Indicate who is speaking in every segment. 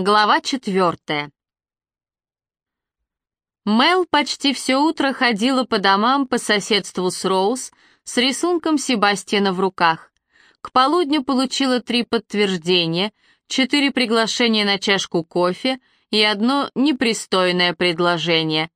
Speaker 1: Глава четвертая. Мел почти все утро ходила по домам по соседству с Роуз с рисунком Себастьяна в руках. К полудню получила три подтверждения, четыре приглашения на чашку кофе и одно непристойное предложение.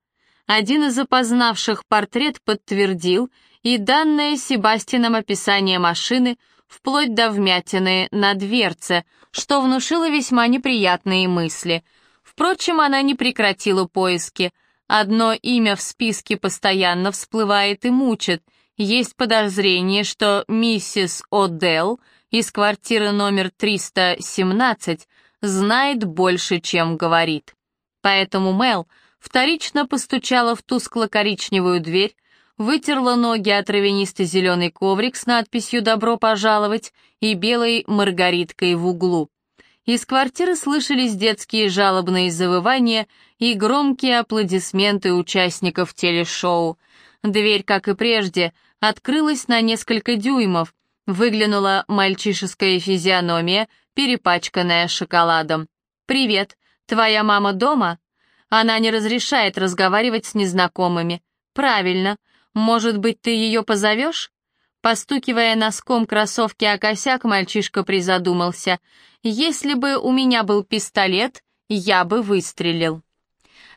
Speaker 1: Один из опознавших портрет подтвердил и данное Себастьяном описание машины — вплоть до вмятины на дверце, что внушило весьма неприятные мысли. Впрочем, она не прекратила поиски. Одно имя в списке постоянно всплывает и мучит. Есть подозрение, что миссис О'Делл из квартиры номер 317 знает больше, чем говорит. Поэтому Мел вторично постучала в тускло-коричневую дверь, вытерла ноги от травянистый зеленый коврик с надписью «Добро пожаловать» и белой маргариткой в углу. Из квартиры слышались детские жалобные завывания и громкие аплодисменты участников телешоу. Дверь, как и прежде, открылась на несколько дюймов. Выглянула мальчишеская физиономия, перепачканная шоколадом. «Привет, твоя мама дома?» Она не разрешает разговаривать с незнакомыми. «Правильно, может быть, ты ее позовешь?» Постукивая носком кроссовки о косяк, мальчишка призадумался. «Если бы у меня был пистолет, я бы выстрелил».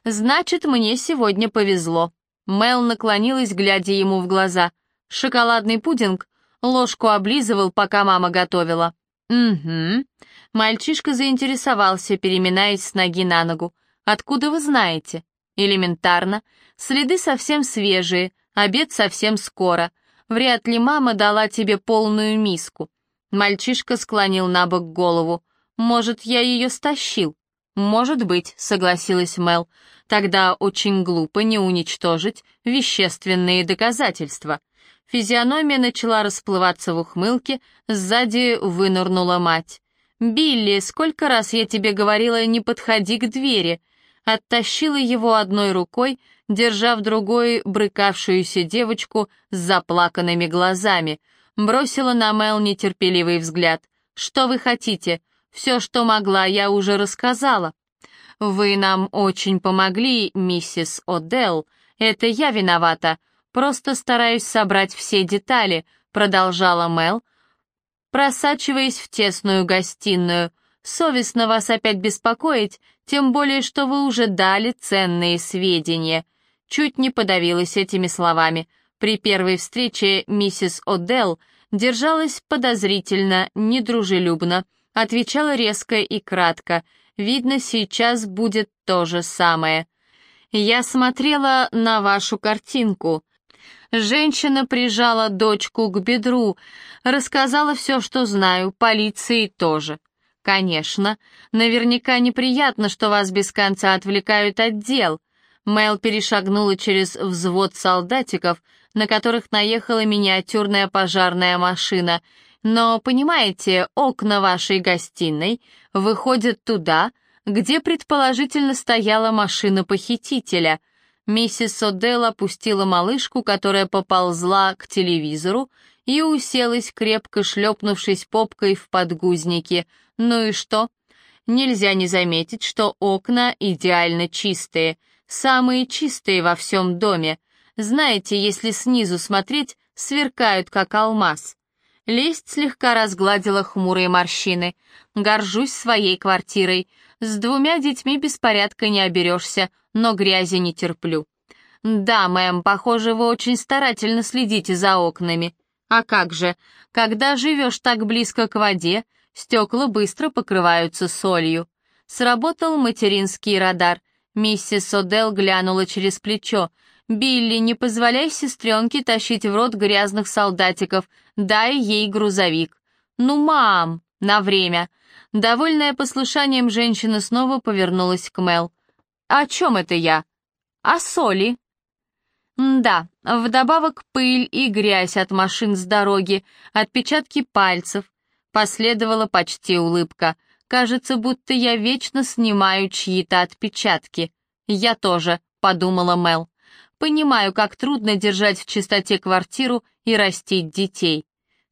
Speaker 1: «Значит, мне сегодня повезло». Мел наклонилась, глядя ему в глаза. «Шоколадный пудинг?» Ложку облизывал, пока мама готовила. «Угу». Мальчишка заинтересовался, переминаясь с ноги на ногу. «Откуда вы знаете?» «Элементарно. Следы совсем свежие, Обед совсем скоро. Вряд ли мама дала тебе полную миску. Мальчишка склонил на бок голову. Может, я ее стащил? Может быть, согласилась Мел. Тогда очень глупо не уничтожить вещественные доказательства. Физиономия начала расплываться в ухмылке, сзади вынырнула мать. «Билли, сколько раз я тебе говорила, не подходи к двери!» Оттащила его одной рукой, держа в другой брыкавшуюся девочку с заплаканными глазами. Бросила на Мел нетерпеливый взгляд. «Что вы хотите? Все, что могла, я уже рассказала». «Вы нам очень помогли, миссис О'Делл. Это я виновата. Просто стараюсь собрать все детали», — продолжала Мел, просачиваясь в тесную гостиную. «Совестно вас опять беспокоить, тем более, что вы уже дали ценные сведения чуть не подавилась этими словами. При первой встрече миссис О'Делл держалась подозрительно, недружелюбно, отвечала резко и кратко. Видно, сейчас будет то же самое. «Я смотрела на вашу картинку», Женщина прижала дочку к бедру, рассказала все, что знаю, полиции тоже. Конечно, наверняка неприятно, что вас без конца отвлекают от дел. Мэл перешагнула через взвод солдатиков, на которых наехала миниатюрная пожарная машина. Но, понимаете, окна вашей гостиной выходят туда, где предположительно стояла машина похитителя. Миссис О'Делл опустила малышку, которая поползла к телевизору, и уселась, крепко шлепнувшись попкой в подгузники. Ну и что? Нельзя не заметить, что окна идеально чистые — самые чистые во всем доме. Знаете, если снизу смотреть, сверкают, как алмаз. Лесть слегка разгладила хмурые морщины. Горжусь своей квартирой. С двумя детьми беспорядка не оберешься, но грязи не терплю. Да, мэм, похоже, вы очень старательно следите за окнами. А как же, когда живешь так близко к воде, стекла быстро покрываются солью. Сработал материнский радар — Миссис Одел глянула через плечо. «Билли, не позволяй сестренке тащить в рот грязных солдатиков, дай ей грузовик». «Ну, мам!» «На время». Довольная послушанием женщина снова повернулась к Мел. «О чем это я?» «О соли». «Да, вдобавок пыль и грязь от машин с дороги, отпечатки пальцев». Последовала почти улыбка. Кажется, будто я вечно снимаю чьи-то отпечатки. Я тоже, подумала Мел. Понимаю, как трудно держать в чистоте квартиру и растить детей.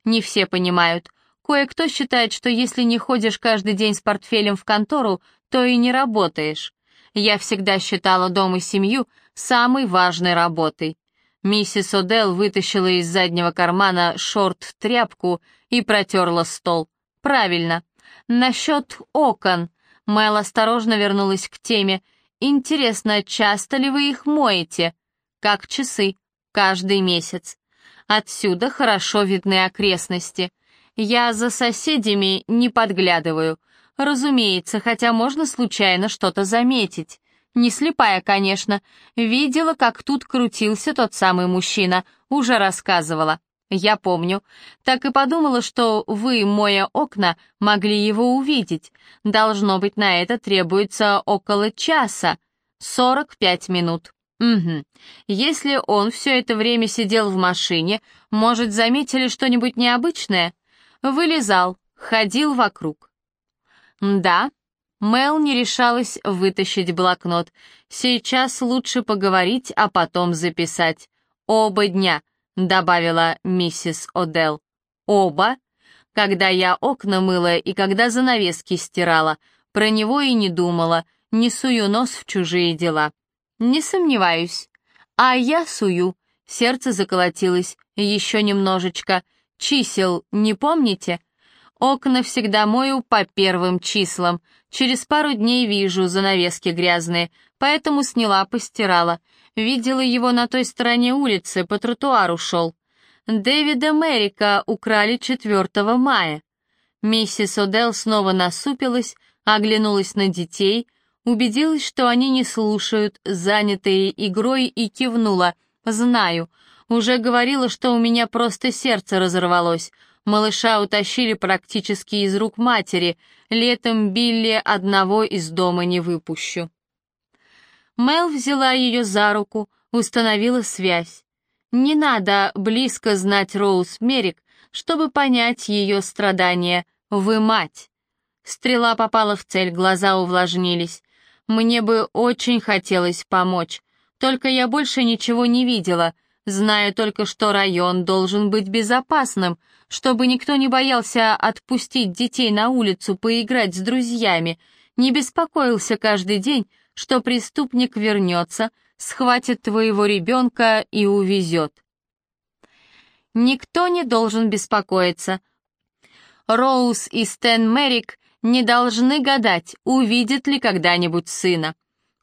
Speaker 1: Не все понимают. Кое-кто считает, что если не ходишь каждый день с портфелем в контору, то и не работаешь. Я всегда считала дом и семью самой важной работой. Миссис Одел вытащила из заднего кармана шорт-тряпку и протерла стол. Правильно. Насчет окон. Мэл осторожно вернулась к теме. Интересно, часто ли вы их моете? Как часы. Каждый месяц. Отсюда хорошо видны окрестности. Я за соседями не подглядываю. Разумеется, хотя можно случайно что-то заметить. Не слепая, конечно. Видела, как тут крутился тот самый мужчина. Уже рассказывала. Я помню. Так и подумала, что вы, моя окна, могли его увидеть. Должно быть, на это требуется около часа. Сорок пять минут. Угу. Если он все это время сидел в машине, может, заметили что-нибудь необычное? Вылезал, ходил вокруг. Да, Мел не решалась вытащить блокнот. «Сейчас лучше поговорить, а потом записать. Оба дня», — добавила миссис Одел. «Оба?» Когда я окна мыла и когда занавески стирала. Про него и не думала, не сую нос в чужие дела. Не сомневаюсь. А я сую. Сердце заколотилось. Еще немножечко. Чисел не помните? Окна всегда мою по первым числам. Через пару дней вижу занавески грязные, поэтому сняла, постирала. Видела его на той стороне улицы, по тротуару шел. Дэвида Мэрика украли 4 мая. Миссис Одел снова насупилась, оглянулась на детей, убедилась, что они не слушают, занятые игрой, и кивнула. «Знаю. Уже говорила, что у меня просто сердце разорвалось. Малыша утащили практически из рук матери. Летом Билли одного из дома не выпущу. Мел взяла ее за руку, установила связь. Не надо близко знать Роуз Мерик, чтобы понять ее страдания. Вы мать. Стрела попала в цель, глаза увлажнились. Мне бы очень хотелось помочь. Только я больше ничего не видела. Знаю только, что район должен быть безопасным, чтобы никто не боялся отпустить детей на улицу поиграть с друзьями, не беспокоился каждый день, что преступник вернется, схватит твоего ребенка и увезет. Никто не должен беспокоиться. Роуз и Стэн Мерик не должны гадать, увидят ли когда-нибудь сына.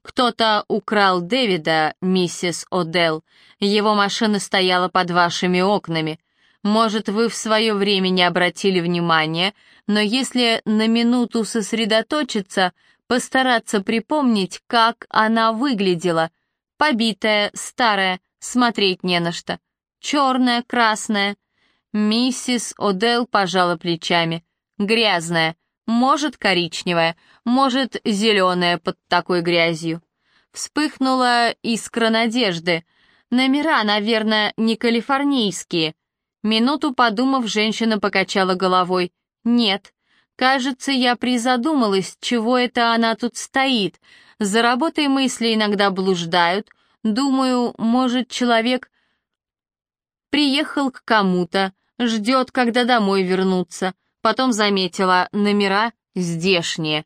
Speaker 1: Кто-то украл Дэвида, миссис О'Делл. Его машина стояла под вашими окнами. Может, вы в свое время не обратили внимания, но если на минуту сосредоточиться, постараться припомнить, как она выглядела. Побитая, старая, смотреть не на что. Черная, красная. Миссис Одел пожала плечами. Грязная, может, коричневая, может, зеленая под такой грязью. Вспыхнула искра надежды. Номера, наверное, не калифорнийские. Минуту подумав, женщина покачала головой. «Нет. Кажется, я призадумалась, чего это она тут стоит. За работой мысли иногда блуждают. Думаю, может, человек приехал к кому-то, ждет, когда домой вернуться. Потом заметила, номера здешние.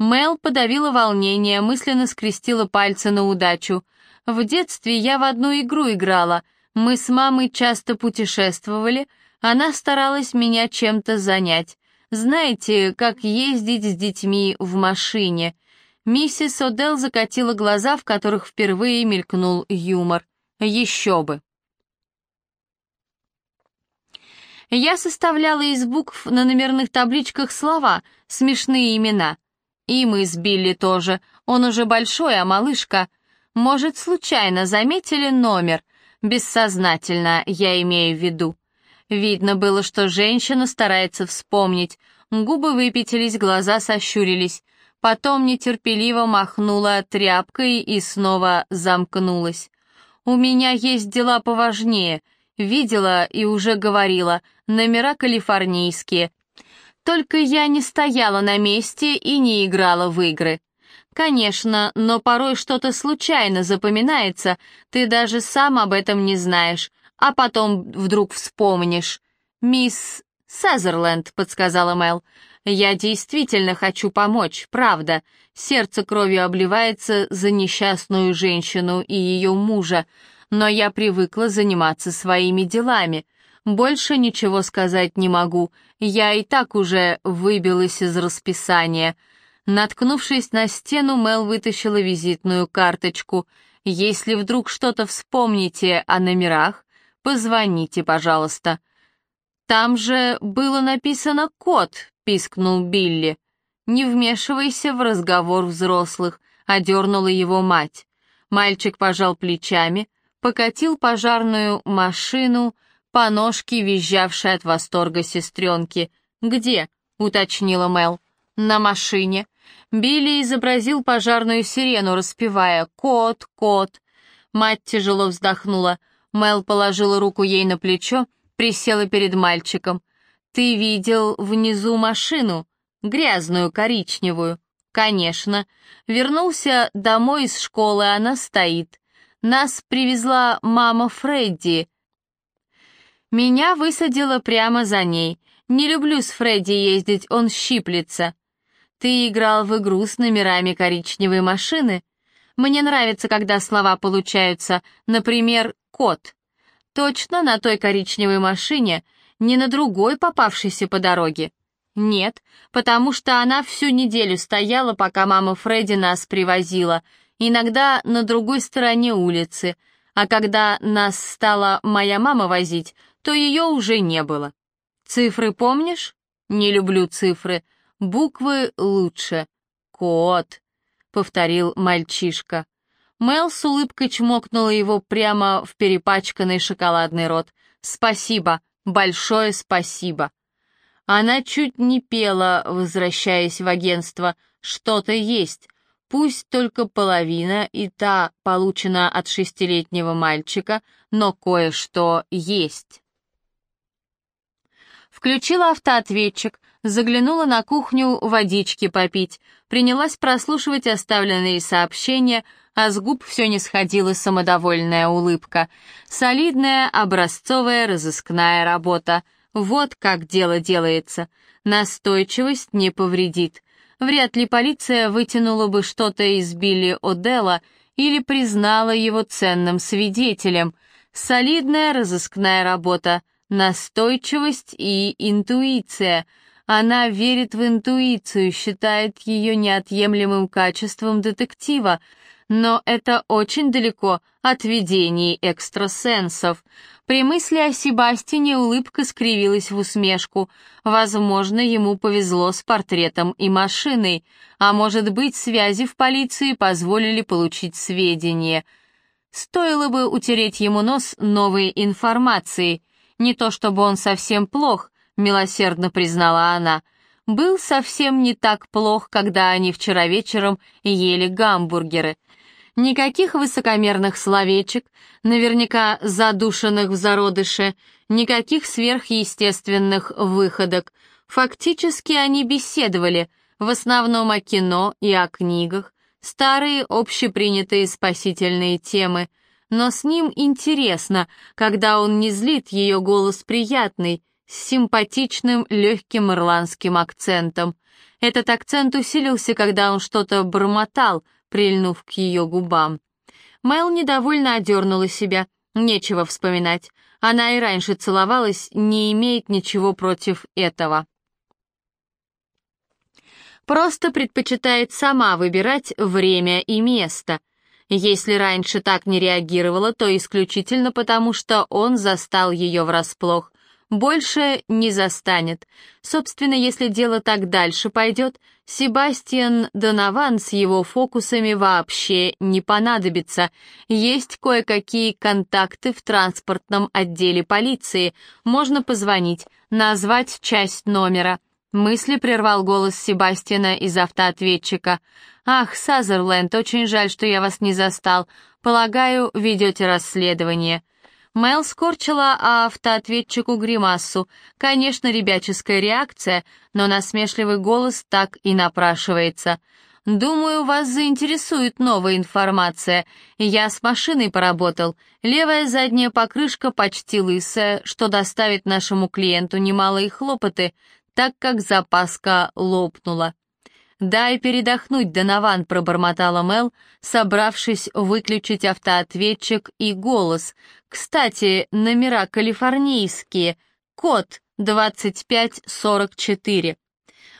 Speaker 1: Мел подавила волнение, мысленно скрестила пальцы на удачу. В детстве я в одну игру играла — мы с мамой часто путешествовали, она старалась меня чем-то занять. Знаете, как ездить с детьми в машине. Миссис Одел закатила глаза, в которых впервые мелькнул юмор. Еще бы. Я составляла из букв на номерных табличках слова, смешные имена. И мы с Билли тоже. Он уже большой, а малышка. Может, случайно заметили номер — Бессознательно, я имею в виду. Видно было, что женщина старается вспомнить. Губы выпятились, глаза сощурились. Потом нетерпеливо махнула тряпкой и снова замкнулась. «У меня есть дела поважнее. Видела и уже говорила. Номера калифорнийские. Только я не стояла на месте и не играла в игры. «Конечно, но порой что-то случайно запоминается, ты даже сам об этом не знаешь, а потом вдруг вспомнишь». «Мисс Сазерленд», — подсказала Мел. Я действительно хочу помочь, правда. Сердце кровью обливается за несчастную женщину и ее мужа, но я привыкла заниматься своими делами. Больше ничего сказать не могу, я и так уже выбилась из расписания. Наткнувшись на стену, Мел вытащила визитную карточку. «Если вдруг что-то вспомните о номерах, позвоните, пожалуйста». «Там же было написано код», — пискнул Билли. «Не вмешивайся в разговор взрослых», — одернула его мать. Мальчик пожал плечами, покатил пожарную машину по ножке, визжавшей от восторга сестренки. «Где?» — уточнила Мел. «На машине». Билли изобразил пожарную сирену, распевая «Кот, кот». Мать тяжело вздохнула. Мел положила руку ей на плечо, присела перед мальчиком. «Ты видел внизу машину? Грязную, коричневую?» «Конечно. Вернулся домой из школы, она стоит. Нас привезла мама Фредди. Меня высадила прямо за ней. Не люблю с Фредди ездить, он щиплется. Ты играл в игру с номерами коричневой машины? Мне нравится, когда слова получаются, например, «кот». Точно на той коричневой машине, не на другой попавшейся по дороге. Нет, потому что она всю неделю стояла, пока мама Фредди нас привозила, иногда на другой стороне улицы, а когда нас стала моя мама возить, то ее уже не было. Цифры помнишь? Не люблю цифры. Буквы лучше. Кот, повторил мальчишка. Мел с улыбкой чмокнула его прямо в перепачканный шоколадный рот. «Спасибо, большое спасибо». Она чуть не пела, возвращаясь в агентство. «Что-то есть. Пусть только половина, и та получена от шестилетнего мальчика, но кое-что есть». Включила автоответчик, заглянула на кухню водички попить, принялась прослушивать оставленные сообщения, а с губ все не сходила самодовольная улыбка. Солидная, образцовая, разыскная работа. Вот как дело делается. Настойчивость не повредит. Вряд ли полиция вытянула бы что-то из Билли О'Делла или признала его ценным свидетелем. Солидная разыскная работа — настойчивость и интуиция. Она верит в интуицию, считает ее неотъемлемым качеством детектива, но это очень далеко от видений экстрасенсов. При мысли о Себастине улыбка скривилась в усмешку. Возможно, ему повезло с портретом и машиной, а может быть, связи в полиции позволили получить сведения. Стоило бы утереть ему нос новой информацией — не то чтобы он совсем плох, милосердно признала она. Был совсем не так плох, когда они вчера вечером ели гамбургеры. Никаких высокомерных словечек, наверняка задушенных в зародыше, никаких сверхъестественных выходок. Фактически они беседовали, в основном о кино и о книгах, старые общепринятые спасительные темы — но с ним интересно, когда он не злит ее голос приятный, с симпатичным легким ирландским акцентом. Этот акцент усилился, когда он что-то бормотал, прильнув к ее губам. Мэл недовольно одернула себя. Нечего вспоминать. Она и раньше целовалась, не имеет ничего против этого. Просто предпочитает сама выбирать время и место — если раньше так не реагировала, то исключительно потому, что он застал ее врасплох. Больше не застанет. Собственно, если дело так дальше пойдет, Себастьян Донован с его фокусами вообще не понадобится. Есть кое-какие контакты в транспортном отделе полиции. Можно позвонить, назвать часть номера. Мысли прервал голос Себастьяна из автоответчика. «Ах, Сазерленд, очень жаль, что я вас не застал. Полагаю, ведете расследование». Мэл скорчила автоответчику гримассу. Конечно, ребяческая реакция, но насмешливый голос так и напрашивается. «Думаю, вас заинтересует новая информация. Я с машиной поработал. Левая задняя покрышка почти лысая, что доставит нашему клиенту немалые хлопоты. так как запаска лопнула. «Дай передохнуть, Донован», — пробормотала Мел, собравшись выключить автоответчик и голос. «Кстати, номера калифорнийские. Код 2544».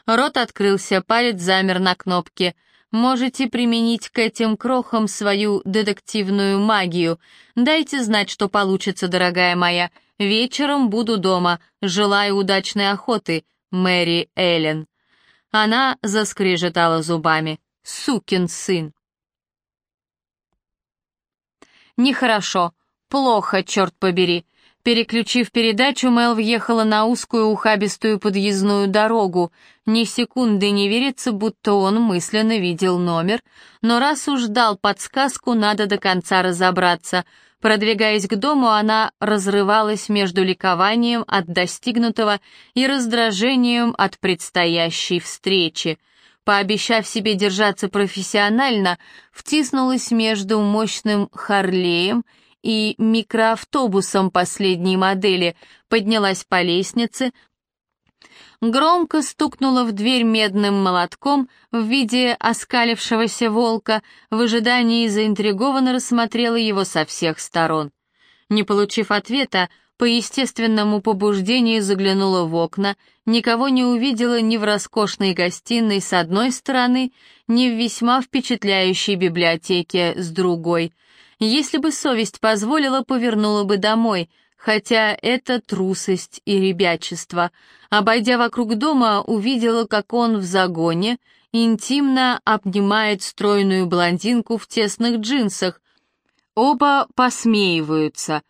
Speaker 1: Рот открылся, палец замер на кнопке. «Можете применить к этим крохам свою детективную магию. Дайте знать, что получится, дорогая моя. Вечером буду дома. Желаю удачной охоты, Мэри Эллен». Она заскрежетала зубами. «Сукин сын!» «Нехорошо. Плохо, черт побери. Переключив передачу, Мел въехала на узкую ухабистую подъездную дорогу. Ни секунды не верится, будто он мысленно видел номер, но раз уж дал подсказку, надо до конца разобраться. Продвигаясь к дому, она разрывалась между ликованием от достигнутого и раздражением от предстоящей встречи. Пообещав себе держаться профессионально, втиснулась между мощным Харлеем и микроавтобусом последней модели, поднялась по лестнице, громко стукнула в дверь медным молотком в виде оскалившегося волка, в ожидании заинтригованно рассмотрела его со всех сторон. Не получив ответа, по естественному побуждению заглянула в окна, никого не увидела ни в роскошной гостиной с одной стороны, ни в весьма впечатляющей библиотеке с другой — если бы совесть позволила, повернула бы домой, хотя это трусость и ребячество. Обойдя вокруг дома, увидела, как он в загоне интимно обнимает стройную блондинку в тесных джинсах. Оба посмеиваются.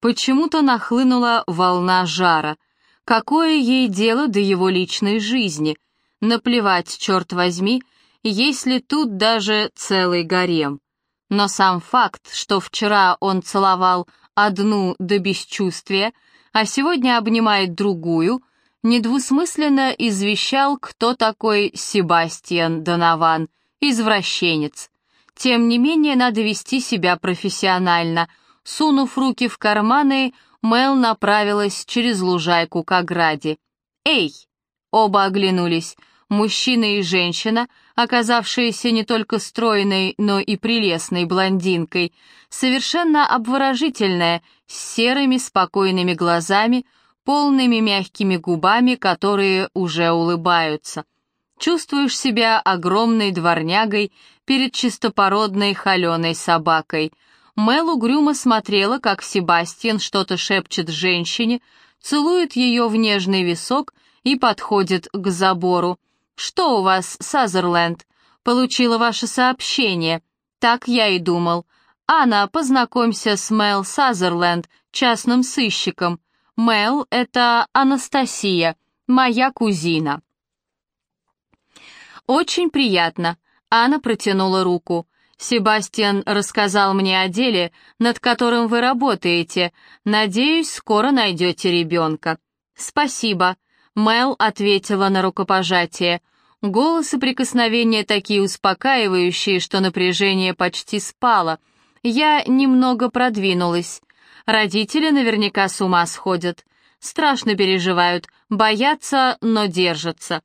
Speaker 1: Почему-то нахлынула волна жара. Какое ей дело до его личной жизни? Наплевать, черт возьми, если тут даже целый гарем. Но сам факт, что вчера он целовал одну до бесчувствия, а сегодня обнимает другую, недвусмысленно извещал, кто такой Себастьян Донован, извращенец. Тем не менее, надо вести себя профессионально. Сунув руки в карманы, Мел направилась через лужайку к ограде. «Эй!» Оба оглянулись. Мужчина и женщина, оказавшиеся не только стройной, но и прелестной блондинкой, совершенно обворожительная, с серыми спокойными глазами, полными мягкими губами, которые уже улыбаются. Чувствуешь себя огромной дворнягой перед чистопородной холеной собакой. Мел угрюмо смотрела, как Себастьян что-то шепчет женщине, целует ее в нежный висок и подходит к забору. «Что у вас, Сазерленд? Получила ваше сообщение. Так я и думал. Анна, познакомься с Мэл Сазерленд, частным сыщиком. Мэл — это Анастасия, моя кузина». «Очень приятно», — Анна протянула руку. «Себастьян рассказал мне о деле, над которым вы работаете. Надеюсь, скоро найдете ребенка». «Спасибо», — Мэл ответила на рукопожатие. Голос и прикосновения такие успокаивающие, что напряжение почти спало. Я немного продвинулась. Родители наверняка с ума сходят. Страшно переживают, боятся, но держатся.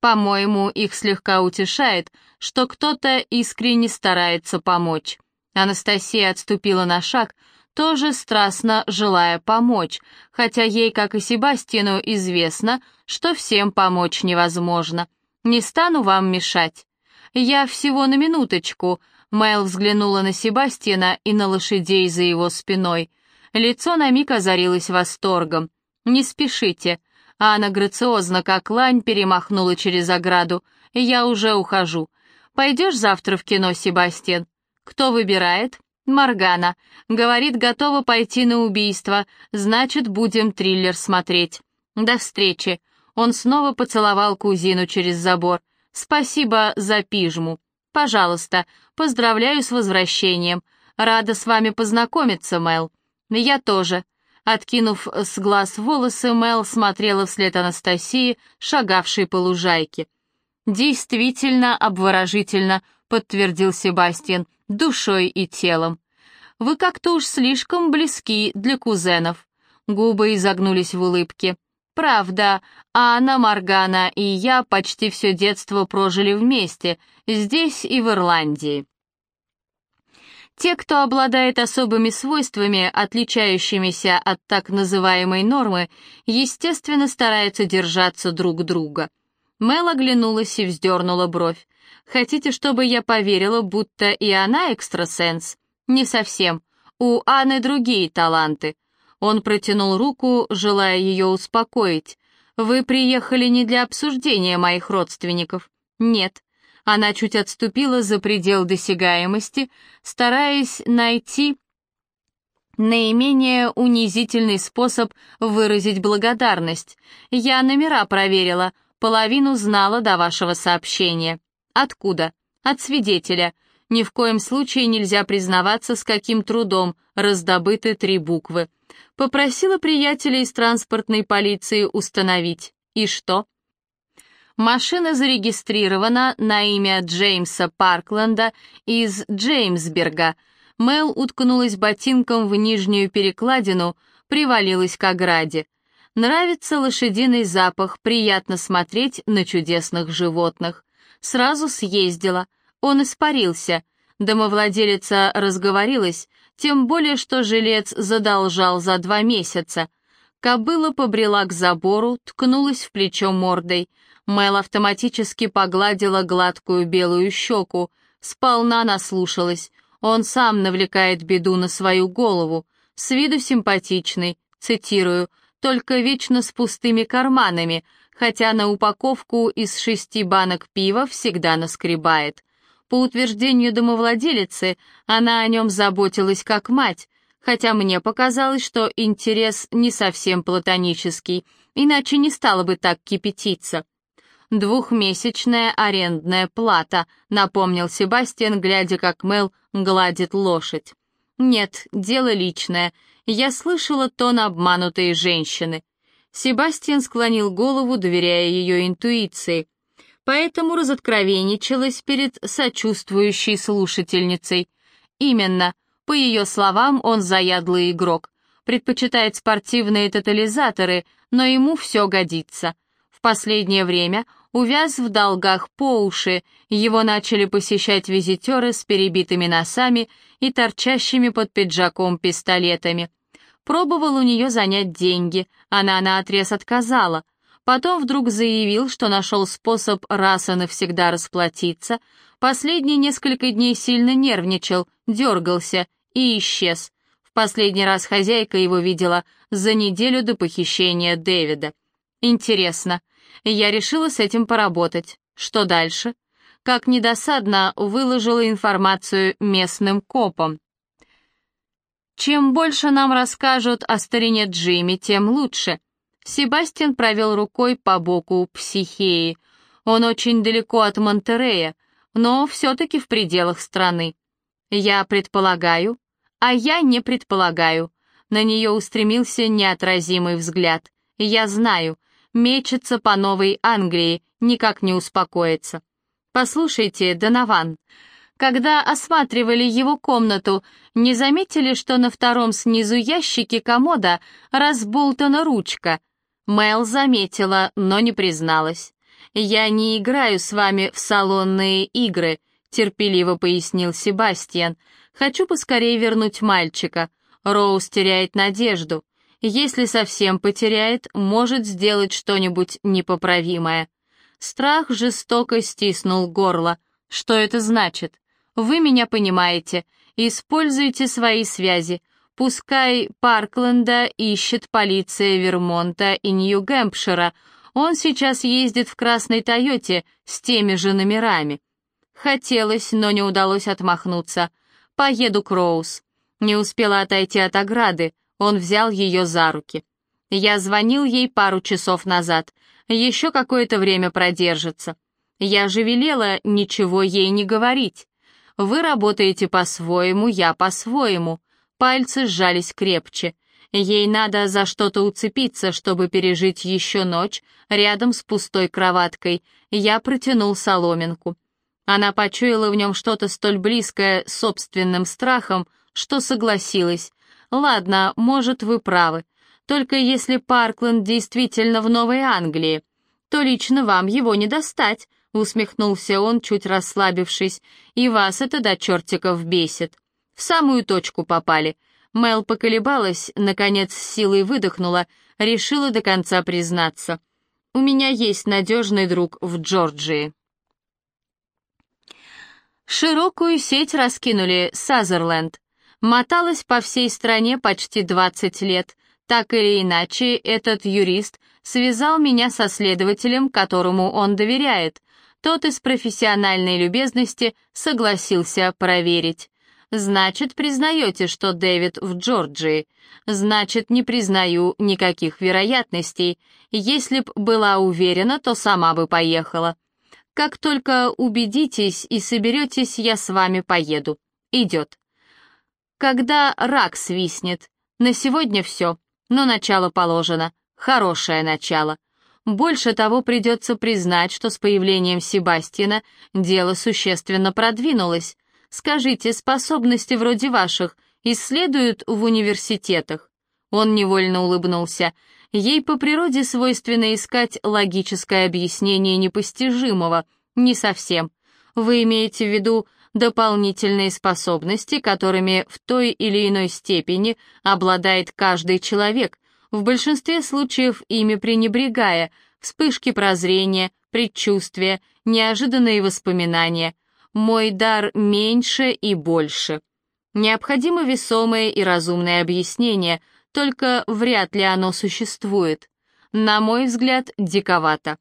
Speaker 1: По-моему, их слегка утешает, что кто-то искренне старается помочь. Анастасия отступила на шаг, тоже страстно желая помочь, хотя ей, как и Себастину, известно, что всем помочь невозможно. Не стану вам мешать. Я всего на минуточку. Мэл взглянула на Себастьяна и на лошадей за его спиной. Лицо на миг озарилось восторгом. «Не спешите». Анна грациозно, как лань, перемахнула через ограду. «Я уже ухожу. Пойдешь завтра в кино, Себастьян?» «Кто выбирает?» «Моргана. Говорит, готова пойти на убийство. Значит, будем триллер смотреть. До встречи. Он снова поцеловал кузину через забор. «Спасибо за пижму. Пожалуйста, поздравляю с возвращением. Рада с вами познакомиться, Мел. Я тоже». Откинув с глаз волосы, Мел смотрела вслед Анастасии, шагавшей по лужайке. «Действительно обворожительно», — подтвердил Себастьян, — «душой и телом». «Вы как-то уж слишком близки для кузенов». Губы изогнулись в улыбке. Правда, Анна, Маргана и я почти все детство прожили вместе, здесь и в Ирландии. Те, кто обладает особыми свойствами, отличающимися от так называемой нормы, естественно стараются держаться друг друга. Мел оглянулась и вздернула бровь. «Хотите, чтобы я поверила, будто и она экстрасенс?» «Не совсем. У Анны другие таланты». Он протянул руку, желая ее успокоить. «Вы приехали не для обсуждения моих родственников?» «Нет. Она чуть отступила за предел досягаемости, стараясь найти наименее унизительный способ выразить благодарность. Я номера проверила, половину знала до вашего сообщения. Откуда? От свидетеля. Ни в коем случае нельзя признаваться, с каким трудом раздобыты три буквы. Попросила приятеля из транспортной полиции установить. И что? Машина зарегистрирована на имя Джеймса Паркленда из Джеймсберга. Мел уткнулась ботинком в нижнюю перекладину, привалилась к ограде. Нравится лошадиный запах, приятно смотреть на чудесных животных. Сразу съездила. Он испарился. Домовладелица разговорилась, тем более, что жилец задолжал за два месяца. Кобыла побрела к забору, ткнулась в плечо мордой — Мэл автоматически погладила гладкую белую щеку, сполна наслушалась. Он сам навлекает беду на свою голову. С виду симпатичный, цитирую, только вечно с пустыми карманами, хотя на упаковку из шести банок пива всегда наскребает. По утверждению домовладелицы, она о нем заботилась как мать, хотя мне показалось, что интерес не совсем платонический, иначе не стала бы так кипятиться. «Двухмесячная арендная плата», — напомнил Себастьян, глядя, как Мел гладит лошадь. «Нет, дело личное. Я слышала тон обманутой женщины». Себастьян склонил голову, доверяя ее интуиции. Поэтому разоткровенничалась перед сочувствующей слушательницей. Именно, по ее словам, он заядлый игрок. Предпочитает спортивные тотализаторы, но ему все годится. В последнее время увяз в долгах по уши, его начали посещать визитеры с перебитыми носами и торчащими под пиджаком пистолетами. Пробовал у нее занять деньги, она наотрез отказала. Потом вдруг заявил, что нашел способ раз и навсегда расплатиться. Последние несколько дней сильно нервничал, дергался и исчез. В последний раз хозяйка его видела за неделю до похищения Дэвида. Интересно, я решила с этим поработать. Что дальше? Как недосадно выложила информацию местным копам. Чем больше нам расскажут о старине Джимми, тем лучше. Себастьян провел рукой по боку психеи. Он очень далеко от Монтерея, но все-таки в пределах страны. Я предполагаю, а я не предполагаю. На нее устремился неотразимый взгляд. Я знаю, мечется по Новой Англии, никак не успокоится. Послушайте, Донован, когда осматривали его комнату, не заметили, что на втором снизу ящике комода разболтана ручка? Мэл заметила, но не призналась. «Я не играю с вами в салонные игры», — терпеливо пояснил Себастьян. «Хочу поскорее вернуть мальчика. Роуз теряет надежду. Если совсем потеряет, может сделать что-нибудь непоправимое. Страх жестоко стиснул горло. Что это значит? Вы меня понимаете. Используйте свои связи. Пускай Паркленда ищет полиция Вермонта и Нью-Гэмпшира. Он сейчас ездит в красной Тойоте с теми же номерами. Хотелось, но не удалось отмахнуться. Поеду к Роуз. Не успела отойти от ограды. Он взял ее за руки. Я звонил ей пару часов назад. Еще какое-то время продержится. Я же велела ничего ей не говорить. Вы работаете по-своему, я по-своему. Пальцы сжались крепче. Ей надо за что-то уцепиться, чтобы пережить еще ночь рядом с пустой кроваткой. Я протянул соломинку. Она почуяла в нем что-то столь близкое собственным страхом, что согласилась. Ладно, может, вы правы. Только если Паркленд действительно в Новой Англии, то лично вам его не достать, усмехнулся он, чуть расслабившись, и вас это до чертиков бесит. В самую точку попали. Мел поколебалась, наконец с силой выдохнула, решила до конца признаться. «У меня есть надежный друг в Джорджии». Широкую сеть раскинули Сазерленд. Моталась по всей стране почти 20 лет. Так или иначе, этот юрист связал меня со следователем, которому он доверяет. Тот из профессиональной любезности согласился проверить. Значит, признаете, что Дэвид в Джорджии. Значит, не признаю никаких вероятностей. Если б была уверена, то сама бы поехала. Как только убедитесь и соберетесь, я с вами поеду. Идет. Когда рак свистнет. На сегодня все, но начало положено. Хорошее начало. Больше того, придется признать, что с появлением Себастьяна дело существенно продвинулось. Скажите, способности вроде ваших исследуют в университетах? Он невольно улыбнулся. Ей по природе свойственно искать логическое объяснение непостижимого. Не совсем. Вы имеете в виду дополнительные способности, которыми в той или иной степени обладает каждый человек, в большинстве случаев ими пренебрегая, вспышки прозрения, предчувствия, неожиданные воспоминания. Мой дар меньше и больше. Необходимо весомое и разумное объяснение — только вряд ли оно существует. На мой взгляд, диковато.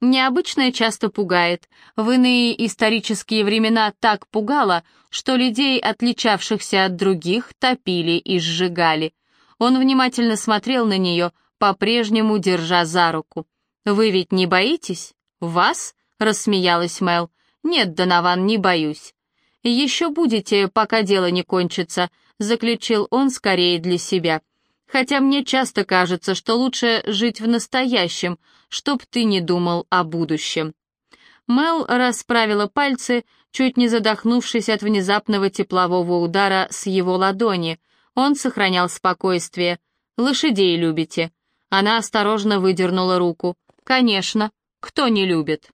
Speaker 1: Необычное часто пугает. В иные исторические времена так пугало, что людей, отличавшихся от других, топили и сжигали. Он внимательно смотрел на нее, по-прежнему держа за руку. «Вы ведь не боитесь?» «Вас?» — рассмеялась Мел. «Нет, Донован, не боюсь». «Еще будете, пока дело не кончится», — заключил он скорее для себя хотя мне часто кажется, что лучше жить в настоящем, чтоб ты не думал о будущем». Мел расправила пальцы, чуть не задохнувшись от внезапного теплового удара с его ладони. Он сохранял спокойствие. «Лошадей любите?» Она осторожно выдернула руку. «Конечно. Кто не любит?»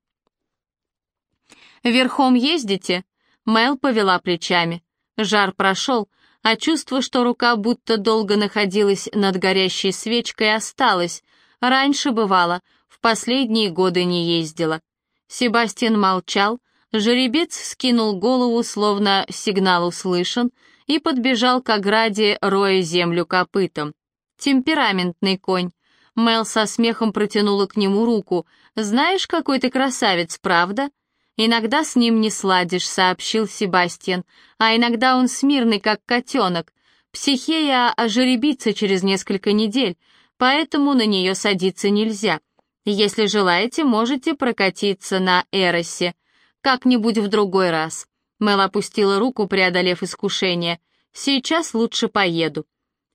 Speaker 1: «Верхом ездите?» Мел повела плечами. Жар прошел, а чувство, что рука будто долго находилась над горящей свечкой, осталось. Раньше бывало, в последние годы не ездила. Себастьян молчал, жеребец скинул голову, словно сигнал услышан, и подбежал к ограде, роя землю копытом. Темпераментный конь. Мел со смехом протянула к нему руку. «Знаешь, какой ты красавец, правда?» «Иногда с ним не сладишь», — сообщил Себастьян, «а иногда он смирный, как котенок. Психея ожеребится через несколько недель, поэтому на нее садиться нельзя. Если желаете, можете прокатиться на Эросе. Как-нибудь в другой раз». Мел опустила руку, преодолев искушение. «Сейчас лучше поеду».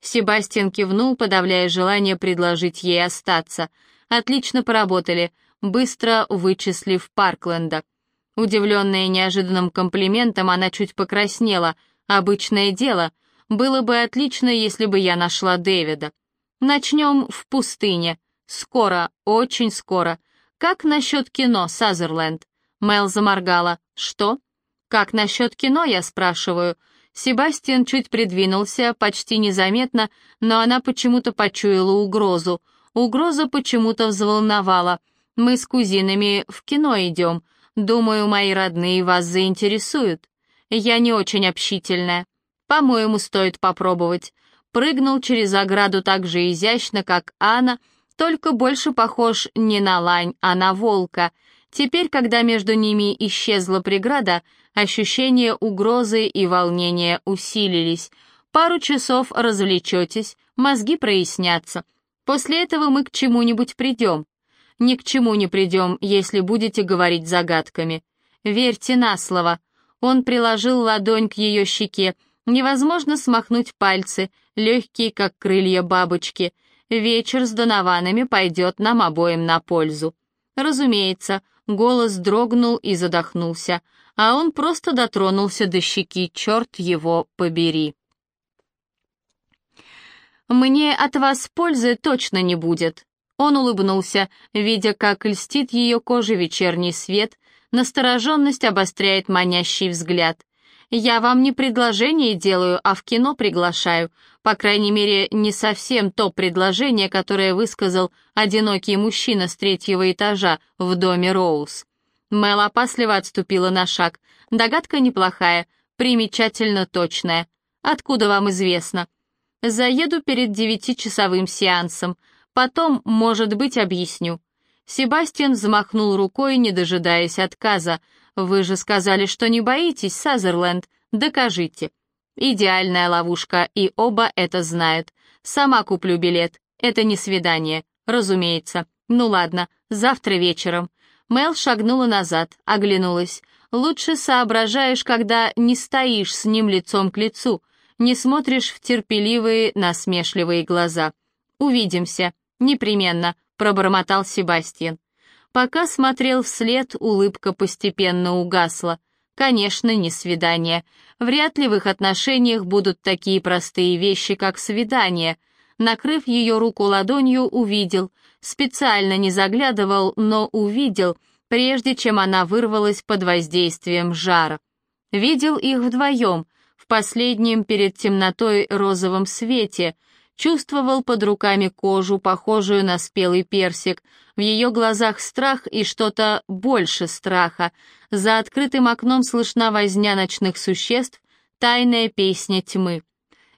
Speaker 1: Себастьян кивнул, подавляя желание предложить ей остаться. «Отлично поработали, быстро вычислив Паркленда». Удивленная неожиданным комплиментом, она чуть покраснела. Обычное дело. Было бы отлично, если бы я нашла Дэвида. Начнем в пустыне. Скоро, очень скоро. Как насчет кино, Сазерленд? Мел заморгала. Что? Как насчет кино, я спрашиваю. Себастьян чуть придвинулся, почти незаметно, но она почему-то почуяла угрозу. Угроза почему-то взволновала. Мы с кузинами в кино идем. Думаю, мои родные вас заинтересуют. Я не очень общительная. По-моему, стоит попробовать. Прыгнул через ограду так же изящно, как Анна, только больше похож не на лань, а на волка. Теперь, когда между ними исчезла преграда, ощущения угрозы и волнения усилились. Пару часов развлечетесь, мозги прояснятся. После этого мы к чему-нибудь придем ни к чему не придем, если будете говорить загадками. Верьте на слово. Он приложил ладонь к ее щеке. Невозможно смахнуть пальцы, легкие, как крылья бабочки. Вечер с Донованами пойдет нам обоим на пользу. Разумеется, голос дрогнул и задохнулся, а он просто дотронулся до щеки, черт его побери. «Мне от вас пользы точно не будет». Он улыбнулся, видя, как льстит ее коже вечерний свет, настороженность обостряет манящий взгляд. «Я вам не предложение делаю, а в кино приглашаю. По крайней мере, не совсем то предложение, которое высказал одинокий мужчина с третьего этажа в доме Роуз». Мэл опасливо отступила на шаг. Догадка неплохая, примечательно точная. Откуда вам известно? Заеду перед девятичасовым сеансом. Потом, может быть, объясню. Себастьян взмахнул рукой, не дожидаясь отказа. «Вы же сказали, что не боитесь, Сазерленд. Докажите». Идеальная ловушка, и оба это знают. Сама куплю билет. Это не свидание, разумеется. Ну ладно, завтра вечером. Мел шагнула назад, оглянулась. Лучше соображаешь, когда не стоишь с ним лицом к лицу, не смотришь в терпеливые, насмешливые глаза. Увидимся, непременно, пробормотал Себастьян. Пока смотрел вслед, улыбка постепенно угасла. Конечно, не свидание. Вряд ли в их отношениях будут такие простые вещи, как свидание. Накрыв ее руку ладонью, увидел. Специально не заглядывал, но увидел, прежде чем она вырвалась под воздействием жара. Видел их вдвоем, в последнем перед темнотой розовом свете — чувствовал под руками кожу, похожую на спелый персик, в ее глазах страх и что-то больше страха. За открытым окном слышна возня ночных существ, тайная песня тьмы.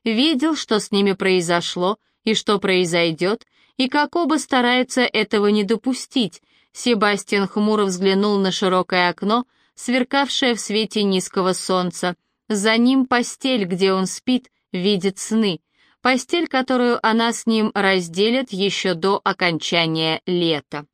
Speaker 1: Видел, что с ними произошло и что произойдет, и как оба стараются этого не допустить. Себастьян хмуро взглянул на широкое окно, сверкавшее в свете низкого солнца. За ним постель, где он спит, видит сны — постель, которую она с ним разделит еще до окончания лета.